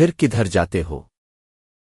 پھر کدھر جاتے ہو؟